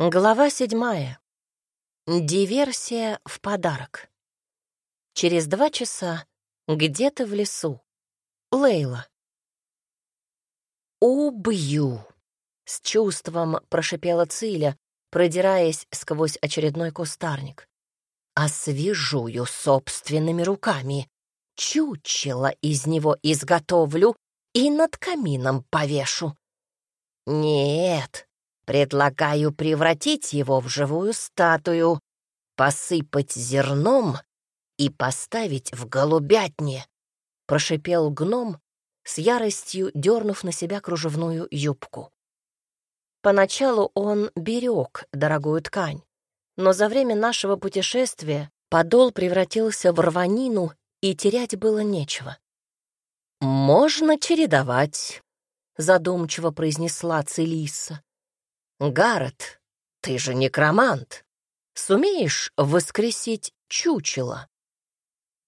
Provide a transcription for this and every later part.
Глава седьмая. Диверсия в подарок. Через два часа где-то в лесу. Лейла. «Убью!» — с чувством прошипела Циля, продираясь сквозь очередной кустарник. «Освежую собственными руками, чучело из него изготовлю и над камином повешу. Нет, предлагаю превратить его в живую статую, посыпать зерном и поставить в голубятне, прошипел гном, с яростью дернув на себя кружевную юбку. Поначалу он берег дорогую ткань, но за время нашего путешествия подол превратился в рванину, и терять было нечего. «Можно чередовать», — задумчиво произнесла Целиса. «Гаррет, ты же некромант. Сумеешь воскресить чучело?»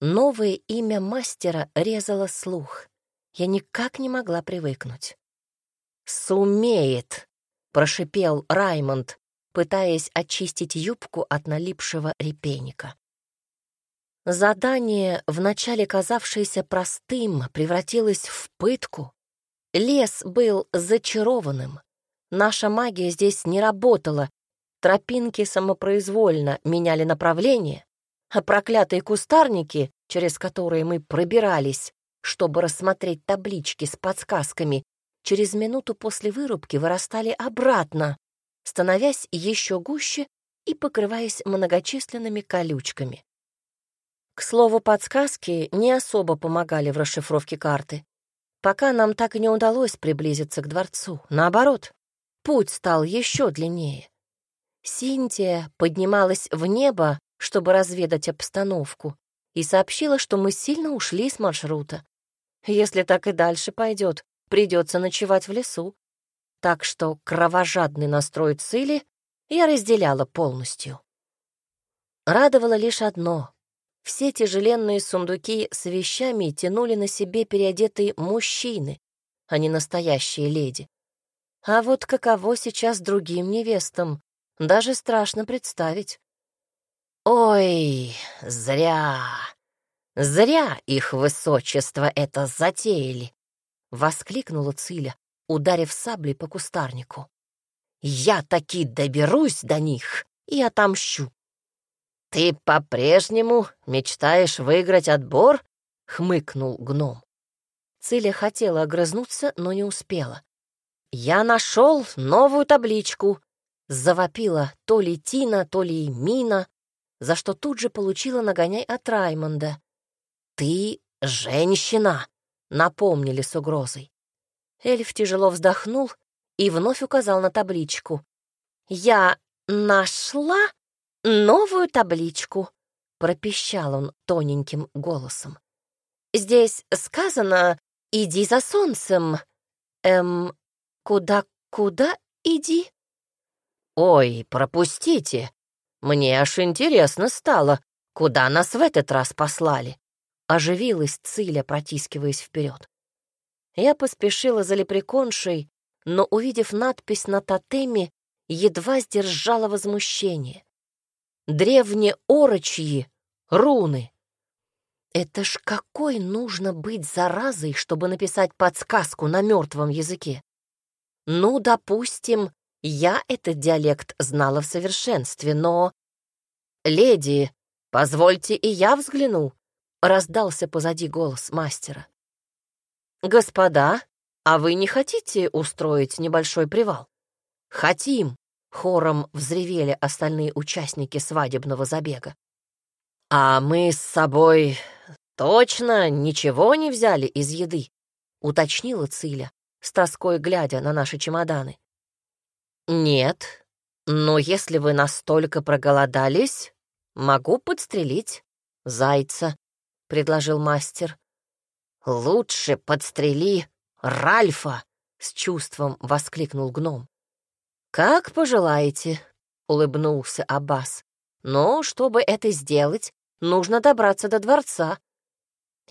Новое имя мастера резало слух. Я никак не могла привыкнуть. «Сумеет», — прошипел Раймонд, пытаясь очистить юбку от налипшего репейника. Задание, вначале казавшееся простым, превратилось в пытку. Лес был зачарованным. Наша магия здесь не работала. Тропинки самопроизвольно меняли направление, а проклятые кустарники, через которые мы пробирались, чтобы рассмотреть таблички с подсказками, через минуту после вырубки вырастали обратно, становясь еще гуще и покрываясь многочисленными колючками. К слову, подсказки не особо помогали в расшифровке карты. Пока нам так и не удалось приблизиться к дворцу. Наоборот, путь стал еще длиннее. Синтия поднималась в небо, чтобы разведать обстановку, и сообщила, что мы сильно ушли с маршрута. Если так и дальше пойдет, придется ночевать в лесу. Так что кровожадный настрой Цили я разделяла полностью. Радовало лишь одно все тяжеленные сундуки с вещами тянули на себе переодетые мужчины, а не настоящие леди. А вот каково сейчас другим невестам, даже страшно представить. Ой, зря, зря их высочество это затеяли, — воскликнула Циля, ударив саблей по кустарнику. Я таки доберусь до них и отомщу. «Ты по-прежнему мечтаешь выиграть отбор?» — хмыкнул гном. Циля хотела огрызнуться, но не успела. «Я нашел новую табличку!» — завопила то ли Тина, то ли Мина, за что тут же получила нагоняй от Раймонда. «Ты женщина!» — напомнили с угрозой. Эльф тяжело вздохнул и вновь указал на табличку. «Я нашла новую табличку», — пропищал он тоненьким голосом. «Здесь сказано «иди за солнцем». Эм, куда-куда иди?» «Ой, пропустите. Мне аж интересно стало, куда нас в этот раз послали». Оживилась Циля, протискиваясь вперед. Я поспешила за лепреконшей, но, увидев надпись на тотеме, едва сдержала возмущение древнеорочьи руны. Это ж какой нужно быть заразой, чтобы написать подсказку на мертвом языке? Ну, допустим, я этот диалект знала в совершенстве, но... «Леди, позвольте и я взгляну», — раздался позади голос мастера. «Господа, а вы не хотите устроить небольшой привал?» «Хотим», Хором взревели остальные участники свадебного забега. «А мы с собой точно ничего не взяли из еды?» — уточнила Циля, с тоской глядя на наши чемоданы. «Нет, но если вы настолько проголодались, могу подстрелить зайца», — предложил мастер. «Лучше подстрели Ральфа!» — с чувством воскликнул гном. «Как пожелаете», — улыбнулся Аббас. «Но чтобы это сделать, нужно добраться до дворца».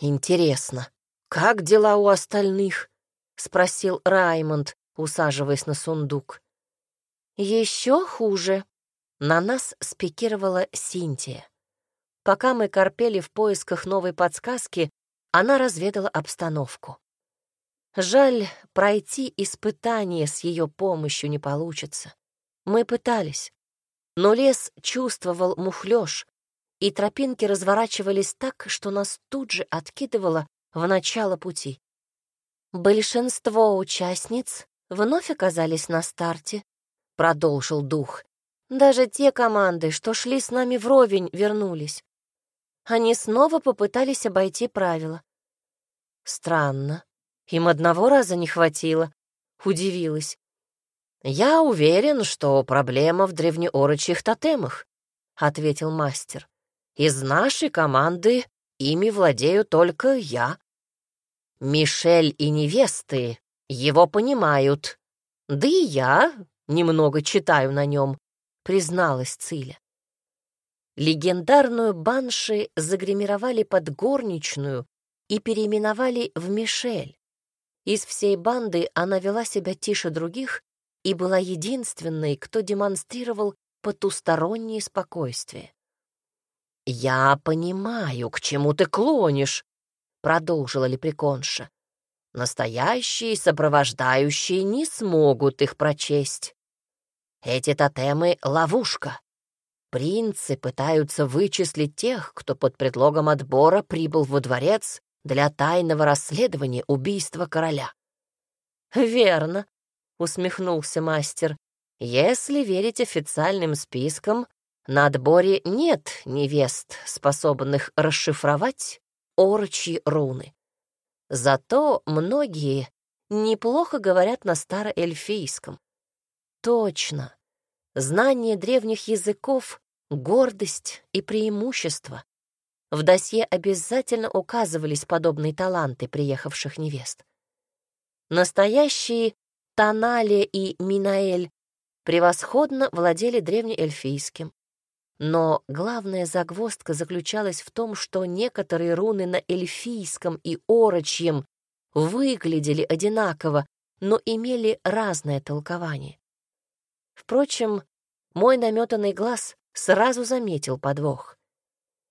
«Интересно, как дела у остальных?» — спросил Раймонд, усаживаясь на сундук. Еще хуже. На нас спикировала Синтия. Пока мы корпели в поисках новой подсказки, она разведала обстановку. Жаль, пройти испытание с ее помощью не получится. Мы пытались, но лес чувствовал мухлёж, и тропинки разворачивались так, что нас тут же откидывало в начало пути. Большинство участниц вновь оказались на старте, продолжил дух. Даже те команды, что шли с нами вровень, вернулись. Они снова попытались обойти правила. Странно. Им одного раза не хватило. Удивилась. «Я уверен, что проблема в древнеорочьих тотемах», — ответил мастер. «Из нашей команды ими владею только я. Мишель и невесты его понимают. Да и я немного читаю на нем», — призналась Циля. Легендарную банши загримировали под горничную и переименовали в Мишель. Из всей банды она вела себя тише других и была единственной, кто демонстрировал потустороннее спокойствие. «Я понимаю, к чему ты клонишь», — продолжила лепреконша. «Настоящие сопровождающие не смогут их прочесть. Эти тотемы — ловушка. Принцы пытаются вычислить тех, кто под предлогом отбора прибыл во дворец для тайного расследования убийства короля». «Верно», усмехнулся мастер. Если верить официальным спискам, на отборе нет невест, способных расшифровать орчи руны. Зато многие неплохо говорят на староэльфийском. Точно. Знание древних языков — гордость и преимущество. В досье обязательно указывались подобные таланты приехавших невест. Настоящие Таналия и Минаэль превосходно владели древнеэльфийским. Но главная загвоздка заключалась в том, что некоторые руны на эльфийском и орочьем выглядели одинаково, но имели разное толкование. Впрочем, мой наметанный глаз сразу заметил подвох.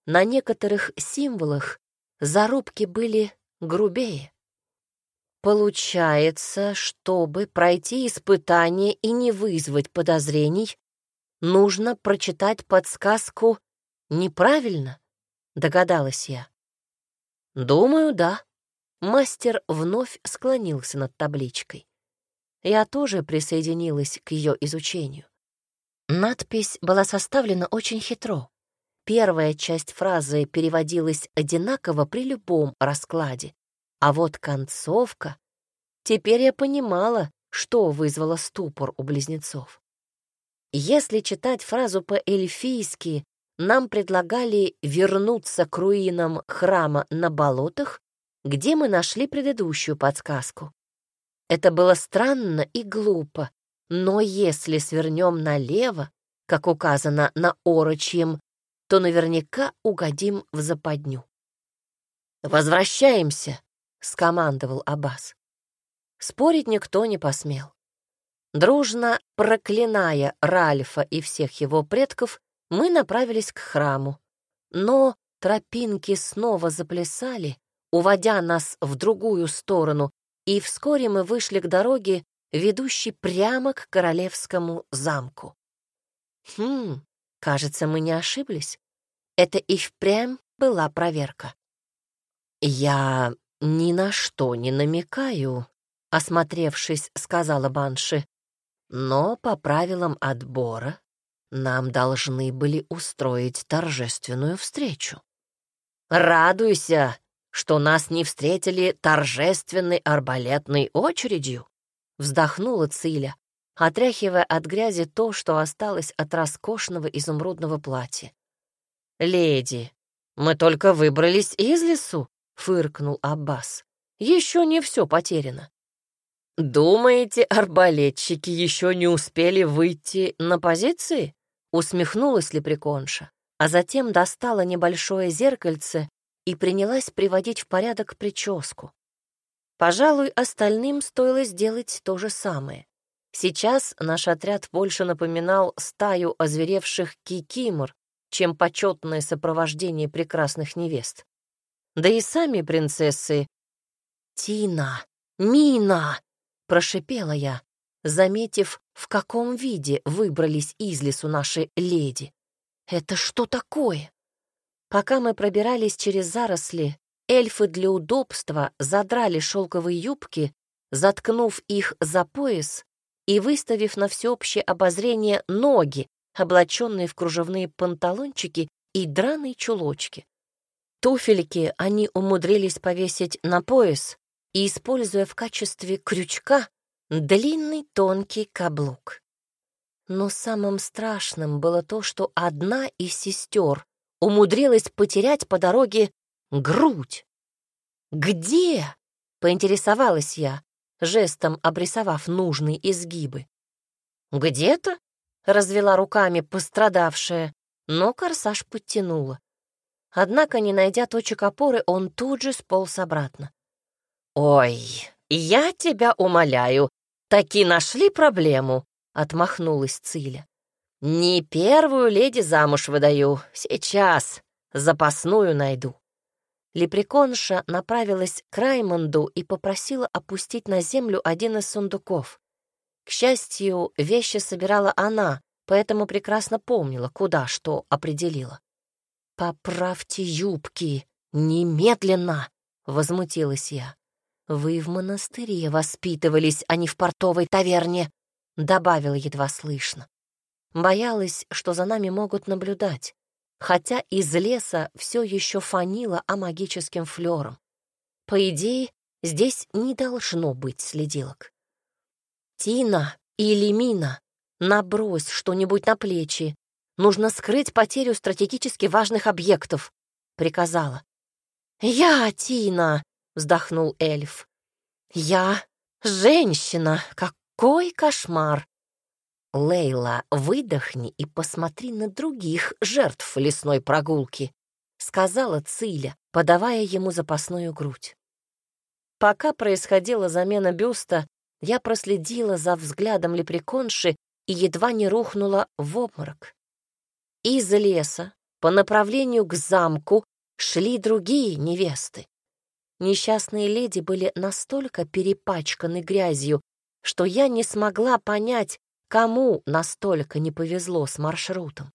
На некоторых символах зарубки были грубее. Получается, чтобы пройти испытание и не вызвать подозрений, нужно прочитать подсказку неправильно, догадалась я. Думаю, да. Мастер вновь склонился над табличкой. Я тоже присоединилась к ее изучению. Надпись была составлена очень хитро. Первая часть фразы переводилась одинаково при любом раскладе, а вот концовка... Теперь я понимала, что вызвало ступор у близнецов. Если читать фразу по-эльфийски, нам предлагали вернуться к руинам храма на болотах, где мы нашли предыдущую подсказку. Это было странно и глупо, но если свернем налево, как указано на орочьем, то наверняка угодим в западню. «Возвращаемся!» — скомандовал Аббас. Спорить никто не посмел. Дружно проклиная Ральфа и всех его предков, мы направились к храму. Но тропинки снова заплясали, уводя нас в другую сторону, и вскоре мы вышли к дороге, ведущей прямо к королевскому замку. Хм, кажется, мы не ошиблись. Это и впрямь была проверка. Я «Ни на что не намекаю», — осмотревшись, сказала Банши. «Но по правилам отбора нам должны были устроить торжественную встречу». «Радуйся, что нас не встретили торжественной арбалетной очередью», — вздохнула Циля, отряхивая от грязи то, что осталось от роскошного изумрудного платья. «Леди, мы только выбрались из лесу, фыркнул Аббас. Еще не все потеряно. «Думаете, арбалетчики еще не успели выйти на позиции?» Усмехнулась лепреконша, а затем достала небольшое зеркальце и принялась приводить в порядок прическу. Пожалуй, остальным стоило сделать то же самое. Сейчас наш отряд больше напоминал стаю озверевших кикимор, чем почетное сопровождение прекрасных невест. Да и сами принцессы... «Тина! Мина!» — прошипела я, заметив, в каком виде выбрались из лесу наши леди. «Это что такое?» Пока мы пробирались через заросли, эльфы для удобства задрали шелковые юбки, заткнув их за пояс и выставив на всеобщее обозрение ноги, облаченные в кружевные панталончики и драные чулочки. Туфельки они умудрились повесить на пояс и, используя в качестве крючка, длинный тонкий каблук. Но самым страшным было то, что одна из сестер умудрилась потерять по дороге грудь. «Где?» — поинтересовалась я, жестом обрисовав нужные изгибы. «Где-то?» — развела руками пострадавшая, но корсаж подтянула. Однако, не найдя точек опоры, он тут же сполз обратно. «Ой, я тебя умоляю, таки нашли проблему?» — отмахнулась Циля. «Не первую леди замуж выдаю, сейчас запасную найду». Лепреконша направилась к Раймонду и попросила опустить на землю один из сундуков. К счастью, вещи собирала она, поэтому прекрасно помнила, куда что определила. «Поправьте юбки! Немедленно!» — возмутилась я. «Вы в монастыре воспитывались, а не в портовой таверне», — добавила едва слышно. Боялась, что за нами могут наблюдать, хотя из леса все еще фанило а магическим флером. По идее, здесь не должно быть следилок. «Тина или Мина, набрось что-нибудь на плечи. Нужно скрыть потерю стратегически важных объектов», — приказала. «Я, Тина!» — вздохнул эльф. «Я женщина! Какой кошмар!» «Лейла, выдохни и посмотри на других жертв лесной прогулки», — сказала Циля, подавая ему запасную грудь. Пока происходила замена бюста, я проследила за взглядом лепреконши и едва не рухнула в обморок. Из леса по направлению к замку шли другие невесты. Несчастные леди были настолько перепачканы грязью, что я не смогла понять, Кому настолько не повезло с маршрутом?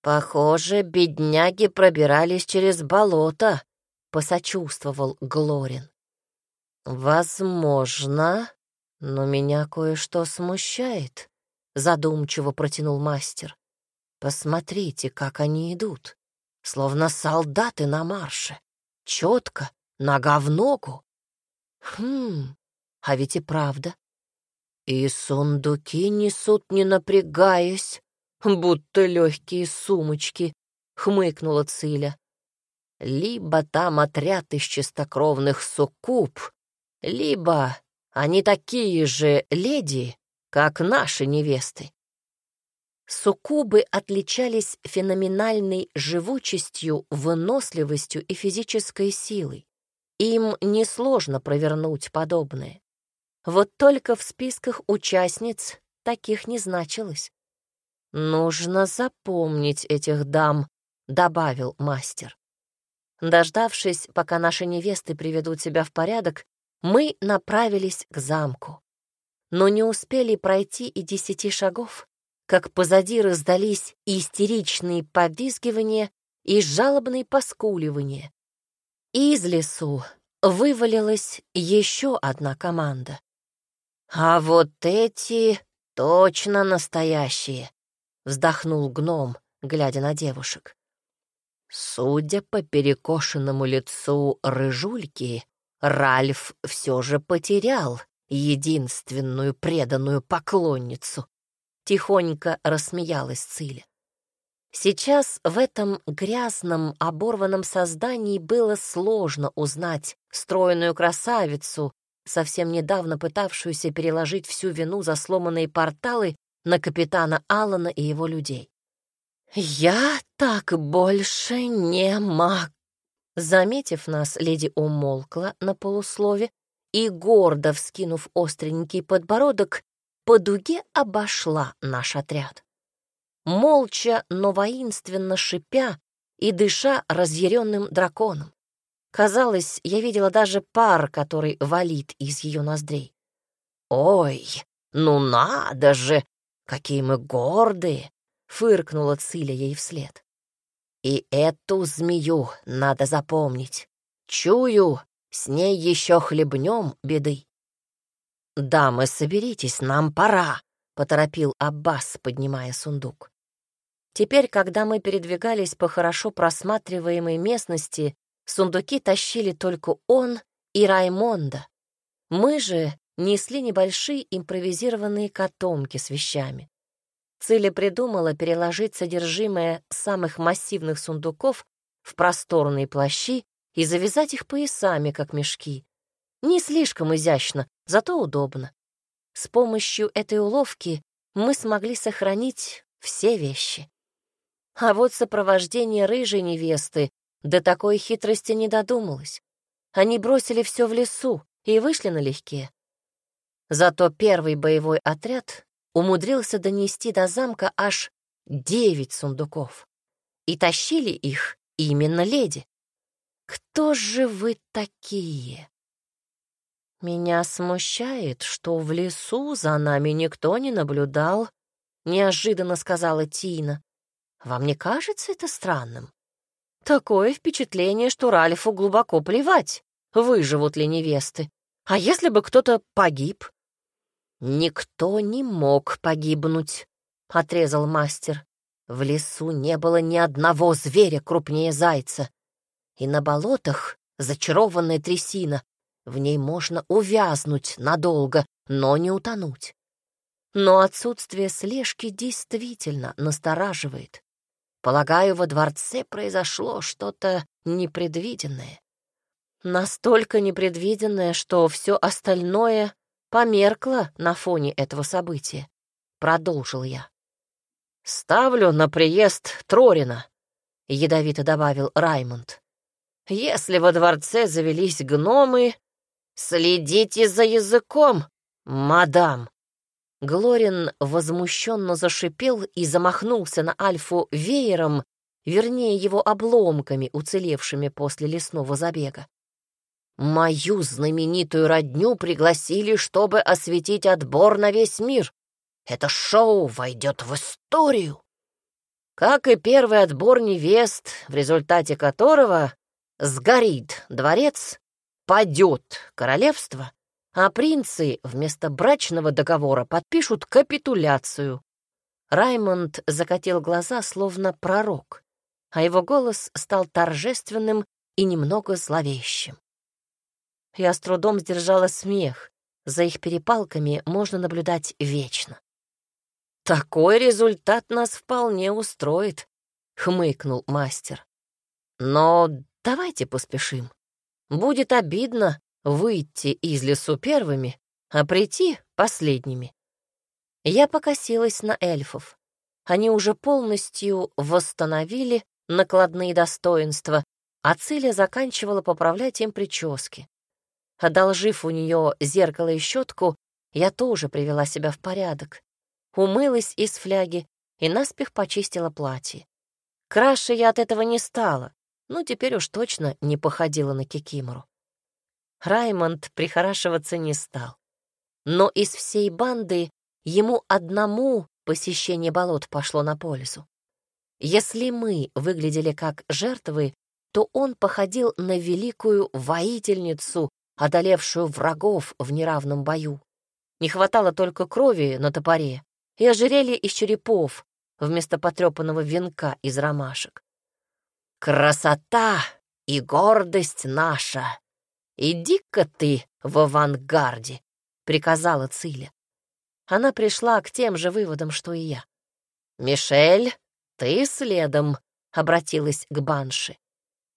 Похоже, бедняги пробирались через болото, посочувствовал Глорин. Возможно, но меня кое-что смущает, задумчиво протянул мастер. Посмотрите, как они идут, словно солдаты на марше, четко, нога в ногу. Хм, а ведь и правда, и сундуки несут, не напрягаясь, будто легкие сумочки, — хмыкнула Циля. Либо там отряд из чистокровных суккуб, либо они такие же леди, как наши невесты. Суккубы отличались феноменальной живучестью, выносливостью и физической силой. Им несложно провернуть подобное. Вот только в списках участниц таких не значилось. «Нужно запомнить этих дам», — добавил мастер. Дождавшись, пока наши невесты приведут себя в порядок, мы направились к замку. Но не успели пройти и десяти шагов, как позади раздались истеричные повизгивания и жалобные поскуливания. Из лесу вывалилась еще одна команда. «А вот эти точно настоящие», — вздохнул гном, глядя на девушек. Судя по перекошенному лицу рыжульки, Ральф все же потерял единственную преданную поклонницу. Тихонько рассмеялась Циля. Сейчас в этом грязном, оборванном создании было сложно узнать стройную красавицу, совсем недавно пытавшуюся переложить всю вину за сломанные порталы на капитана Аллана и его людей. «Я так больше не мог!» Заметив нас, леди умолкла на полуслове и, гордо вскинув остренький подбородок, по дуге обошла наш отряд. Молча, но воинственно шипя и дыша разъяренным драконом. Казалось, я видела даже пар, который валит из ее ноздрей. «Ой, ну надо же! Какие мы гордые!» — фыркнула Циля ей вслед. «И эту змею надо запомнить. Чую, с ней еще хлебнем беды». «Дамы, соберитесь, нам пора», — поторопил Аббас, поднимая сундук. Теперь, когда мы передвигались по хорошо просматриваемой местности, сундуки тащили только он и Раймонда. Мы же несли небольшие импровизированные котомки с вещами. Циля придумала переложить содержимое самых массивных сундуков в просторные плащи и завязать их поясами, как мешки. Не слишком изящно, зато удобно. С помощью этой уловки мы смогли сохранить все вещи. А вот сопровождение рыжей невесты до такой хитрости не додумалось. Они бросили все в лесу и вышли налегке. Зато первый боевой отряд умудрился донести до замка аж девять сундуков. И тащили их именно леди. Кто же вы такие? Меня смущает, что в лесу за нами никто не наблюдал, неожиданно сказала Тина. Вам не кажется это странным? Такое впечатление, что Ральфу глубоко плевать, выживут ли невесты. А если бы кто-то погиб? «Никто не мог погибнуть», — отрезал мастер. «В лесу не было ни одного зверя крупнее зайца. И на болотах зачарованная трясина. В ней можно увязнуть надолго, но не утонуть. Но отсутствие слежки действительно настораживает. Полагаю, во дворце произошло что-то непредвиденное. Настолько непредвиденное, что все остальное померкла на фоне этого события. Продолжил я. «Ставлю на приезд Трорина», — ядовито добавил Раймонд. «Если во дворце завелись гномы, следите за языком, мадам». Глорин возмущенно зашипел и замахнулся на Альфу веером, вернее, его обломками, уцелевшими после лесного забега. Мою знаменитую родню пригласили, чтобы осветить отбор на весь мир. Это шоу войдет в историю. Как и первый отбор невест, в результате которого сгорит дворец, падет королевство, а принцы вместо брачного договора подпишут капитуляцию. Раймонд закатил глаза, словно пророк, а его голос стал торжественным и немного зловещим. Я с трудом сдержала смех. За их перепалками можно наблюдать вечно. «Такой результат нас вполне устроит», — хмыкнул мастер. «Но давайте поспешим. Будет обидно выйти из лесу первыми, а прийти последними». Я покосилась на эльфов. Они уже полностью восстановили накладные достоинства, а Циля заканчивала поправлять им прически. Одолжив у нее зеркало и щетку, я тоже привела себя в порядок. Умылась из фляги и наспех почистила платье. Краше я от этого не стала, но теперь уж точно не походила на Кикимору. Раймонд прихорашиваться не стал. Но из всей банды ему одному посещение болот пошло на пользу. Если мы выглядели как жертвы, то он походил на великую воительницу, одолевшую врагов в неравном бою. Не хватало только крови на топоре и ожерелья из черепов вместо потрепанного венка из ромашек. «Красота и гордость наша! Иди-ка ты в авангарде!» — приказала Циля. Она пришла к тем же выводам, что и я. «Мишель, ты следом!» — обратилась к Банши.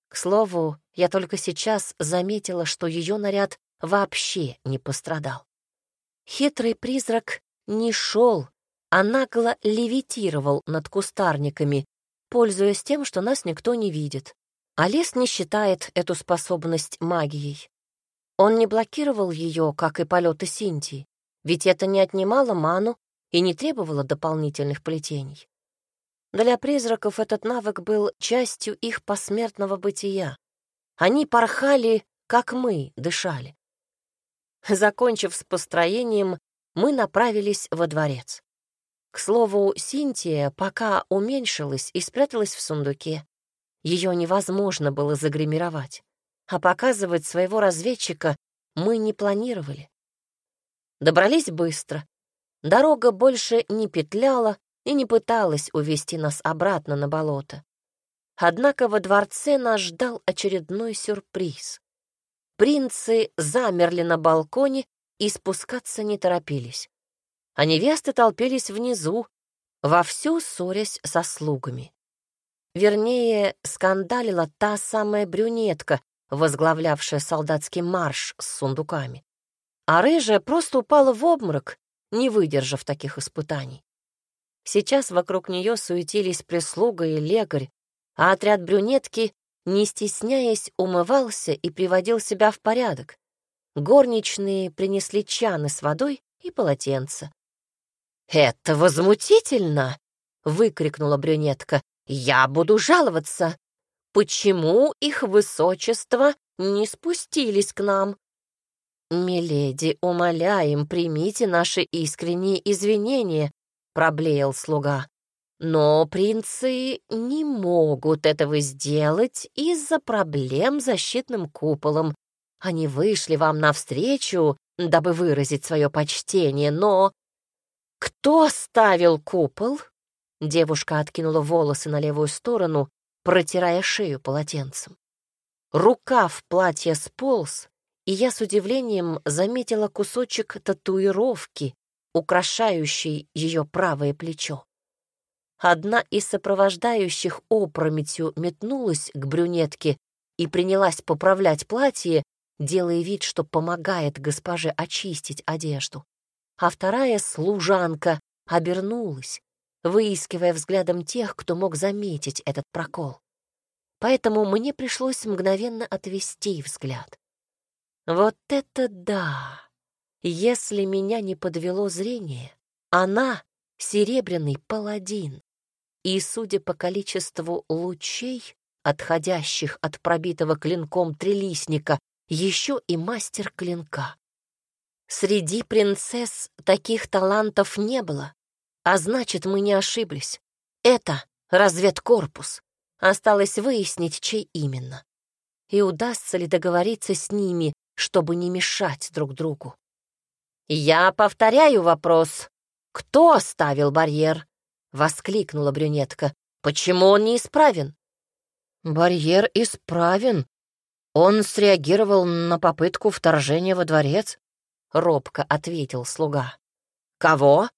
К слову, я только сейчас заметила, что ее наряд вообще не пострадал. Хитрый призрак не шел, а нагло левитировал над кустарниками, пользуясь тем, что нас никто не видит. А лес не считает эту способность магией. Он не блокировал ее, как и полеты Синтии. ведь это не отнимало ману и не требовало дополнительных плетений. Для призраков этот навык был частью их посмертного бытия. Они порхали, как мы дышали. Закончив с построением, мы направились во дворец. К слову, Синтия пока уменьшилась и спряталась в сундуке. Ее невозможно было загримировать, а показывать своего разведчика мы не планировали. Добрались быстро. Дорога больше не петляла и не пыталась увести нас обратно на болото. Однако во дворце нас ждал очередной сюрприз. Принцы замерли на балконе и спускаться не торопились. А невесты толпились внизу, вовсю ссорясь со слугами. Вернее, скандалила та самая брюнетка, возглавлявшая солдатский марш с сундуками. А рыжая просто упала в обморок, не выдержав таких испытаний. Сейчас вокруг нее суетились прислуга и лекарь, а отряд брюнетки, не стесняясь, умывался и приводил себя в порядок. Горничные принесли чаны с водой и полотенце. «Это возмутительно!» — выкрикнула брюнетка. «Я буду жаловаться! Почему их высочество не спустились к нам?» «Миледи, умоляем, примите наши искренние извинения», — проблеял слуга. «Но принцы не могут этого сделать из-за проблем с защитным куполом. Они вышли вам навстречу, дабы выразить свое почтение, но...» «Кто ставил купол?» Девушка откинула волосы на левую сторону, протирая шею полотенцем. Рукав платья сполз, и я с удивлением заметила кусочек татуировки, украшающий ее правое плечо. Одна из сопровождающих опрометью метнулась к брюнетке и принялась поправлять платье, делая вид, что помогает госпоже очистить одежду. А вторая служанка обернулась, выискивая взглядом тех, кто мог заметить этот прокол. Поэтому мне пришлось мгновенно отвести взгляд. Вот это да! Если меня не подвело зрение, она — серебряный паладин. И, судя по количеству лучей, отходящих от пробитого клинком трелисника, еще и мастер клинка. Среди принцесс таких талантов не было, а значит, мы не ошиблись. Это разведкорпус. Осталось выяснить, чей именно. И удастся ли договориться с ними, чтобы не мешать друг другу. «Я повторяю вопрос. Кто оставил барьер?» — воскликнула брюнетка. «Почему он не исправен?» «Барьер исправен. Он среагировал на попытку вторжения во дворец», — робко ответил слуга. «Кого?»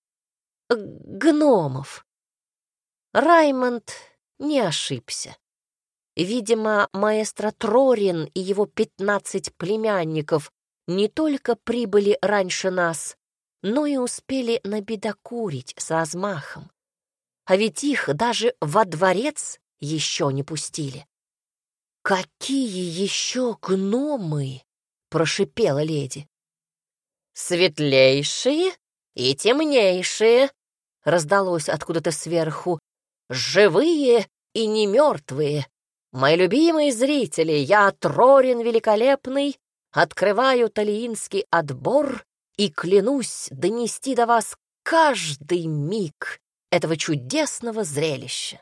«Гномов». Раймонд не ошибся. Видимо, маэстро Трорин и его пятнадцать племянников не только прибыли раньше нас, но и успели набедокурить с размахом. А ведь их даже во дворец еще не пустили. «Какие еще гномы?» — прошипела леди. «Светлейшие и темнейшие», — раздалось откуда-то сверху, «живые и не мертвые, Мои любимые зрители, я Трорин Великолепный, открываю талиинский отбор и клянусь донести до вас каждый миг этого чудесного зрелища.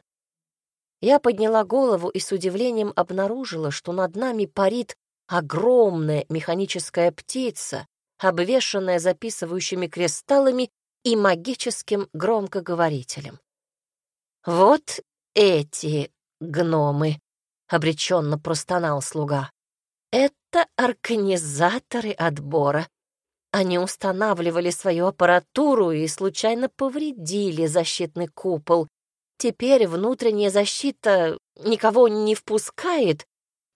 Я подняла голову и с удивлением обнаружила, что над нами парит огромная механическая птица, обвешанная записывающими кристаллами и магическим громкоговорителем. Вот эти гномы обреченно простонал слуга. Это организаторы отбора. Они устанавливали свою аппаратуру и случайно повредили защитный купол. Теперь внутренняя защита никого не впускает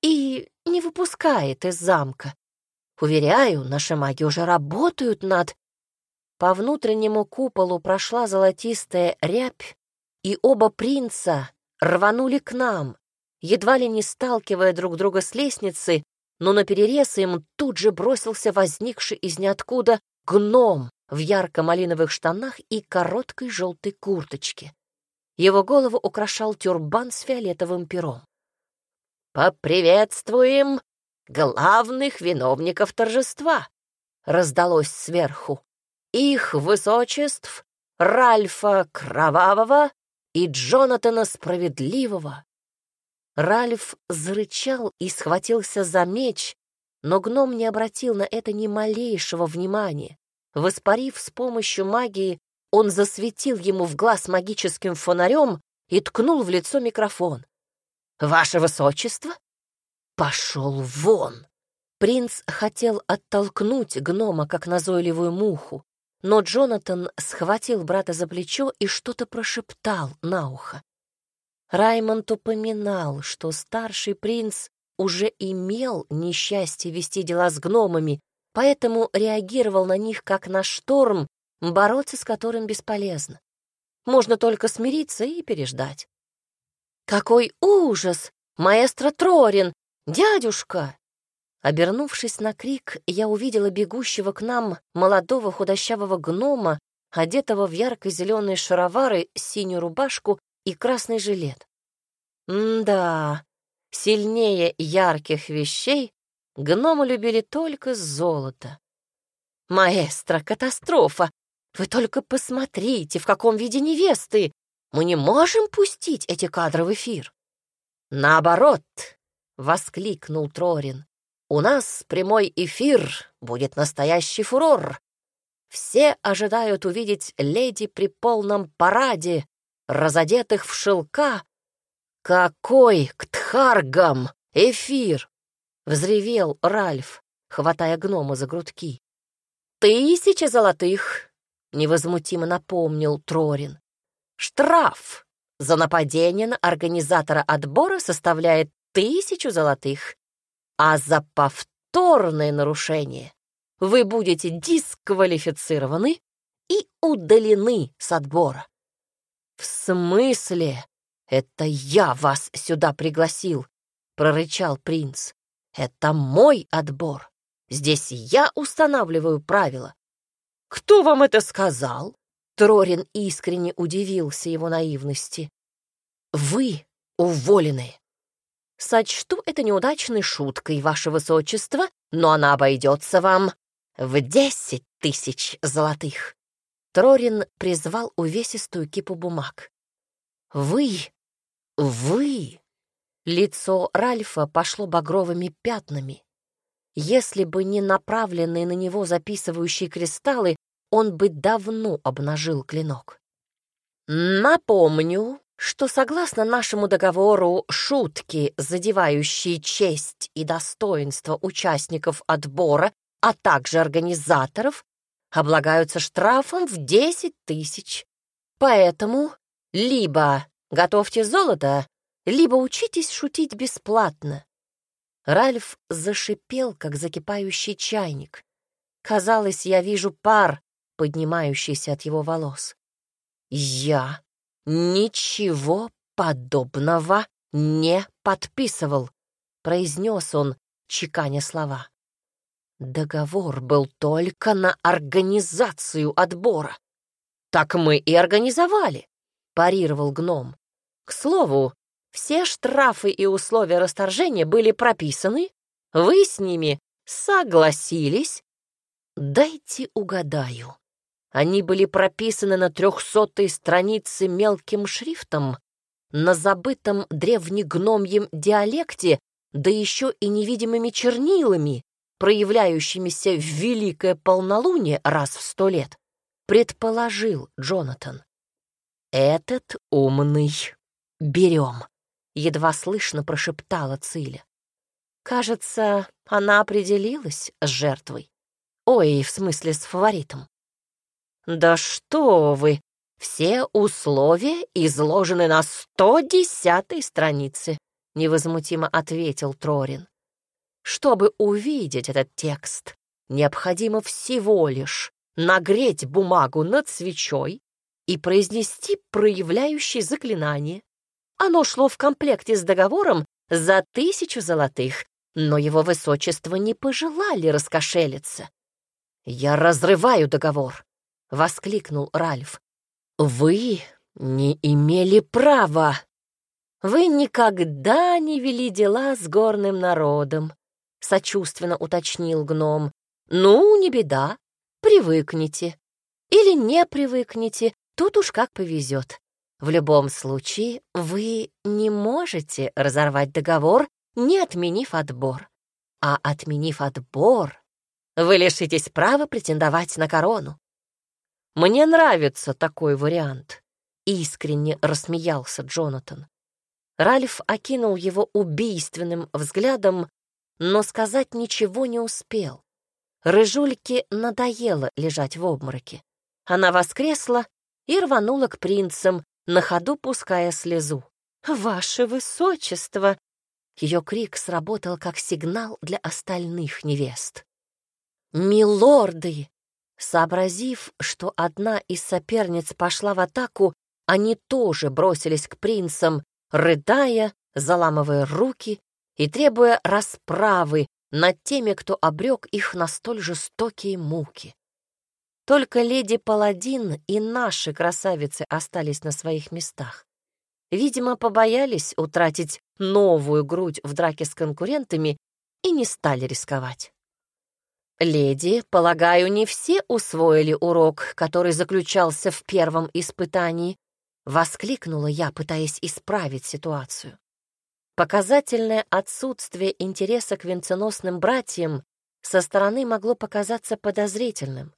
и не выпускает из замка. Уверяю, наши маги уже работают над... По внутреннему куполу прошла золотистая рябь, и оба принца рванули к нам, едва ли не сталкивая друг друга с лестницы, но на перерез им тут же бросился возникший из ниоткуда гном в ярко-малиновых штанах и короткой желтой курточке. Его голову украшал тюрбан с фиолетовым пером. «Поприветствуем главных виновников торжества!» — раздалось сверху. «Их высочеств Ральфа Кровавого и Джонатана Справедливого!» Ральф зарычал и схватился за меч, но гном не обратил на это ни малейшего внимания. Воспарив с помощью магии, он засветил ему в глаз магическим фонарем и ткнул в лицо микрофон. «Ваше высочество?» «Пошел вон!» Принц хотел оттолкнуть гнома, как назойливую муху, но Джонатан схватил брата за плечо и что-то прошептал на ухо. Раймонд упоминал, что старший принц уже имел несчастье вести дела с гномами, поэтому реагировал на них как на шторм, бороться с которым бесполезно. Можно только смириться и переждать. «Какой ужас! Маэстро Трорин! Дядюшка!» Обернувшись на крик, я увидела бегущего к нам молодого худощавого гнома, одетого в ярко-зеленые шаровары, синюю рубашку и красный жилет. М-да, сильнее ярких вещей гномы любили только золото. «Маэстро, катастрофа! Вы только посмотрите, в каком виде невесты! Мы не можем пустить эти кадры в эфир!» «Наоборот!» — воскликнул Трорин. «У нас прямой эфир, будет настоящий фурор. Все ожидают увидеть леди при полном параде, разодетых в шелка. Какой к тхаргам эфир! Взревел Ральф, хватая гнома за грудки. «Тысяча золотых!» — невозмутимо напомнил Трорин. «Штраф за нападение на организатора отбора составляет тысячу золотых, а за повторное нарушение вы будете дисквалифицированы и удалены с отбора. «В смысле? Это я вас сюда пригласил!» — прорычал принц. «Это мой отбор. Здесь я устанавливаю правила». «Кто вам это сказал?» Трорин искренне удивился его наивности. «Вы уволены. Сочту это неудачной шуткой, ваше высочество, но она обойдется вам в десять тысяч золотых. Трорин призвал увесистую кипу бумаг. «Вы! Вы!» Лицо Ральфа пошло багровыми пятнами. Если бы не направленные на него записывающие кристаллы, он бы давно обнажил клинок. «Напомню, что согласно нашему договору шутки, задевающие честь и достоинство участников отбора, а также организаторов, облагаются штрафом в 10 тысяч. Поэтому либо готовьте золото, либо учитесь шутить бесплатно. Ральф зашипел, как закипающий чайник. Казалось, я вижу пар, поднимающийся от его волос. Я ничего подобного не подписывал, произнес он, чеканя слова. Договор был только на организацию отбора. Так мы и организовали, парировал гном. К слову, все штрафы и условия расторжения были прописаны, вы с ними согласились. Дайте угадаю. Они были прописаны на трехсотой странице мелким шрифтом, на забытом древнегномьем диалекте, да еще и невидимыми чернилами, проявляющимися в великое полнолуние раз в сто лет, предположил Джонатан. «Этот умный. Берем», — едва слышно прошептала Циля. Кажется, она определилась с жертвой. Ой, в смысле, с фаворитом. «Да что вы! Все условия изложены на сто десятой странице», — невозмутимо ответил Трорин. Чтобы увидеть этот текст, необходимо всего лишь нагреть бумагу над свечой и произнести проявляющее заклинание. Оно шло в комплекте с договором за тысячу золотых, но его высочество не пожелали раскошелиться. Я разрываю договор. Воскликнул Ральф. «Вы не имели права! Вы никогда не вели дела с горным народом», — сочувственно уточнил гном. «Ну, не беда, привыкните. Или не привыкните, тут уж как повезет. В любом случае, вы не можете разорвать договор, не отменив отбор. А отменив отбор, вы лишитесь права претендовать на корону. Мне нравится такой вариант, искренне рассмеялся Джонатан. Ральф окинул его убийственным взглядом, но сказать ничего не успел. Рыжульке надоело лежать в обмороке. Она воскресла и рванула к принцам, на ходу пуская слезу. «Ваше высочество!» Ее крик сработал как сигнал для остальных невест. «Милорды!» Сообразив, что одна из соперниц пошла в атаку, они тоже бросились к принцам, рыдая, заламывая руки и требуя расправы над теми, кто обрек их на столь жестокие муки. Только леди Паладин и наши красавицы остались на своих местах. Видимо, побоялись утратить новую грудь в драке с конкурентами и не стали рисковать. «Леди, полагаю, не все усвоили урок, который заключался в первом испытании», — воскликнула я, пытаясь исправить ситуацию. Показательное отсутствие интереса к венценосным братьям со стороны могло показаться подозрительным.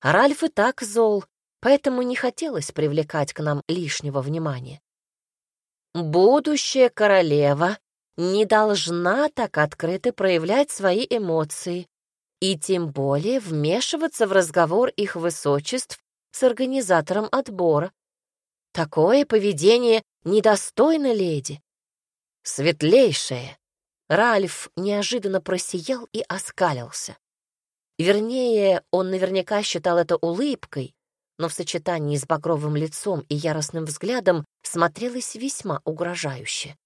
Ральф и так зол, поэтому не хотелось привлекать к нам лишнего внимания. Будущая королева не должна так открыто проявлять свои эмоции и тем более вмешиваться в разговор их высочеств с организатором отбора. Такое поведение недостойно леди. Светлейшее. Ральф неожиданно просиял и оскалился. Вернее, он наверняка считал это улыбкой, но в сочетании с багровым лицом и яростным взглядом смотрелось весьма угрожающе.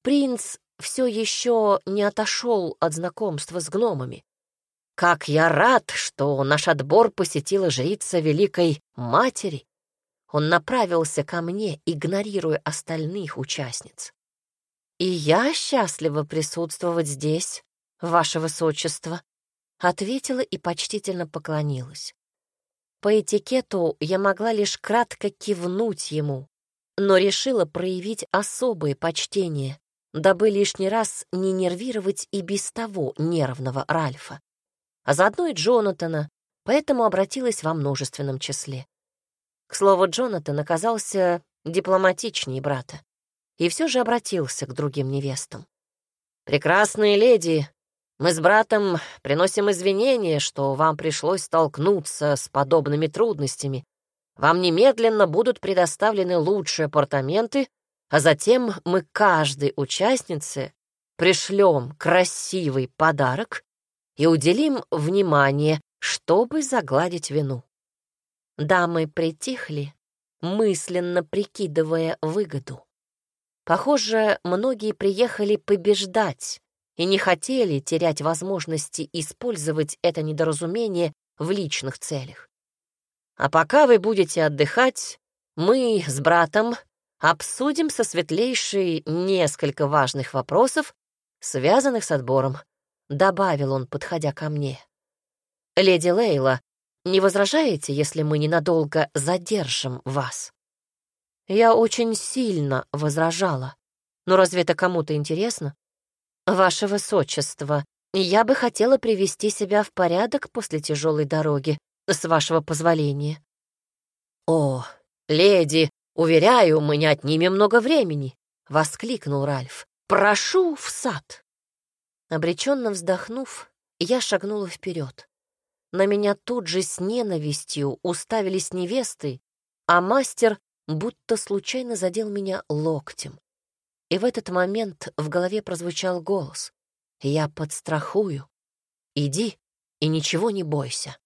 Принц все еще не отошел от знакомства с гномами. «Как я рад, что наш отбор посетила жрица Великой Матери!» Он направился ко мне, игнорируя остальных участниц. «И я счастлива присутствовать здесь, ваше высочество», ответила и почтительно поклонилась. По этикету я могла лишь кратко кивнуть ему, но решила проявить особое почтение, дабы лишний раз не нервировать и без того нервного Ральфа, а заодно и Джонатана, поэтому обратилась во множественном числе. К слову, Джонатан оказался дипломатичнее брата и все же обратился к другим невестам. «Прекрасные леди, мы с братом приносим извинения, что вам пришлось столкнуться с подобными трудностями. Вам немедленно будут предоставлены лучшие апартаменты, а затем мы каждой участнице пришлем красивый подарок и уделим внимание, чтобы загладить вину. Дамы притихли, мысленно прикидывая выгоду. Похоже, многие приехали побеждать, и не хотели терять возможности использовать это недоразумение в личных целях. А пока вы будете отдыхать, мы с братом обсудим со светлейшей несколько важных вопросов, связанных с отбором, добавил он, подходя ко мне. Леди Лейла, не возражаете, если мы ненадолго задержим вас? Я очень сильно возражала. Но разве это кому-то интересно? «Ваше Высочество, я бы хотела привести себя в порядок после тяжелой дороги, с вашего позволения». «О, леди, уверяю, мы не отнимем много времени», — воскликнул Ральф. «Прошу в сад». Обреченно вздохнув, я шагнула вперед. На меня тут же с ненавистью уставились невесты, а мастер будто случайно задел меня локтем. И в этот момент в голове прозвучал голос. «Я подстрахую. Иди и ничего не бойся».